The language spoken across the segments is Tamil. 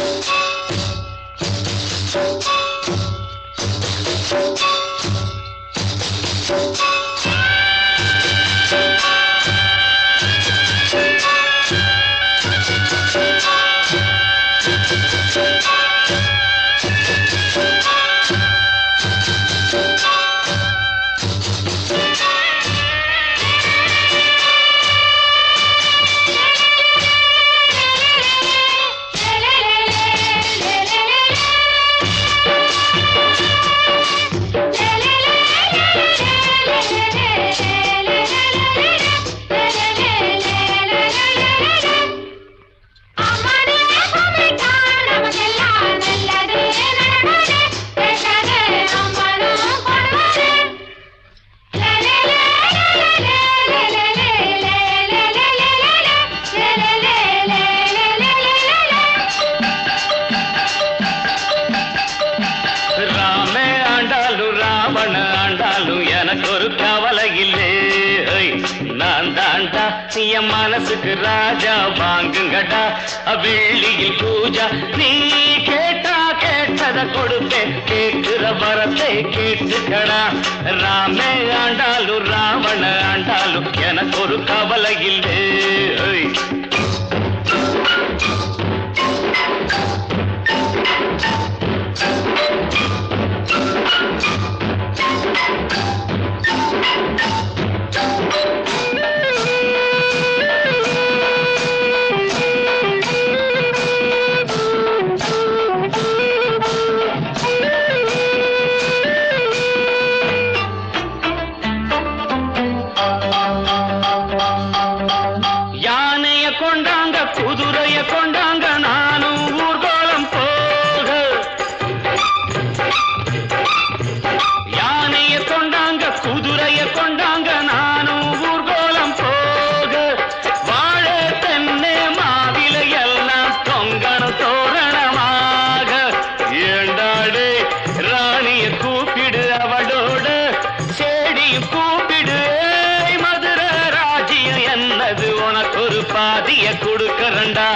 ராமே என் மனசுக்கு ராஜா வாங்குங்கடா. வெள்ளியில் பூஜா நீ கேட்டா கேட்டத கொடுப்பேன் கேட்கிற வரத்தை கேட்டுக்கடா. ராமே ஆண்டாலும் ராவண ஆண்டாலும் எனக்கு ஒரு கவலை இல்லை. கொண்டாங்க குதிரைய கொண்டாங்க நானும் ஊர்கோலம் போக. யானைய கொண்டாங்க குதிரைய கொண்டாங்க நானும் ஊர்கோலம் போக. வாழ தென்னை மாவில எல்லாம் தொங்கன தோரணமாக. ஏண்டாடு ராணிய கூப்பிடு அவளோட. செடி கூப்பிடு ஒரு கொடுக்கறண்டா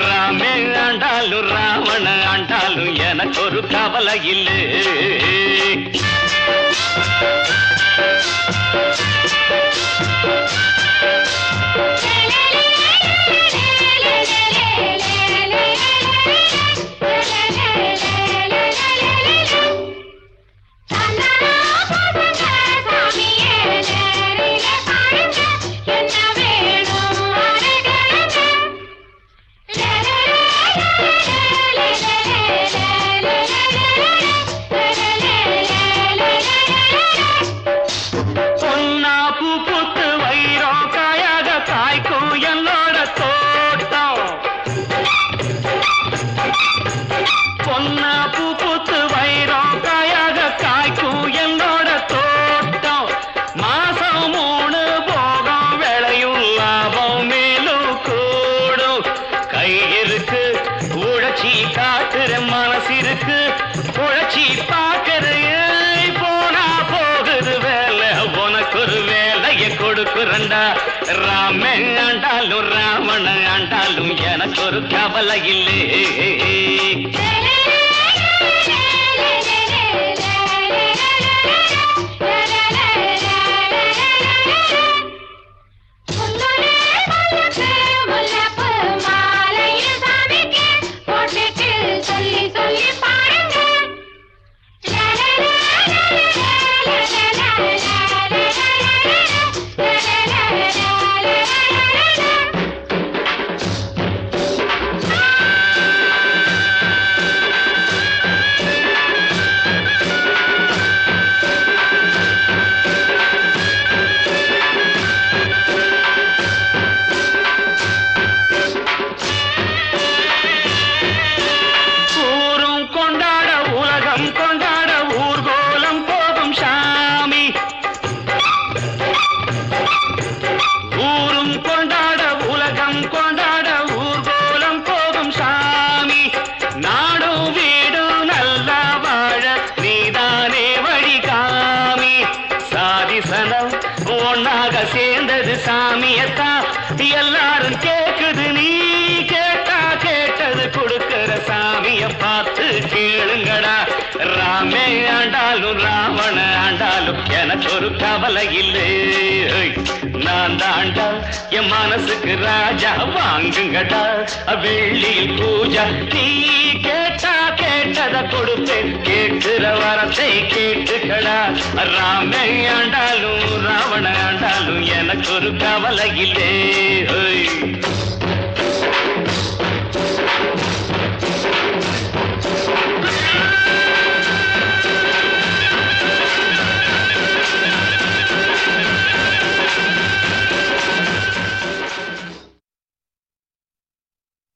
ராமே ஆண்டாலும் ராவண ஆண்டாலும் எனக்கு ஒரு கவலை இல்லை Thank you. கொடுக்குறண்டா ராமன் ஆண்டாலும் ராவண ஆண்டாலும் எனக்கு ஒரு கவலை சாமியத்தா எல்லாரும் கேக்குது நீ கேட்டா கேட்டது கொடுக்கிற சாமிய பார்த்து கேளுங்கடா. ராமே ஆண்டாலும் ராவண ஆண்டாலும் எனக்கு ஒரு கவலை இல்லை. நான் தாண்டா என் மனசுக்கு ராஜா வாங்குங்கடா. வெள்ளியில் பூஜா நீ கேட்டா கேட்டதை கொடுப்பேன் கேட்கிற வரத்தை கேட்டுக்கடா. ராமே ஆண்டாலும் ராவண ஆண்டாலும் எனக்கு ஒரு கவலை இல்லை ஹோய்.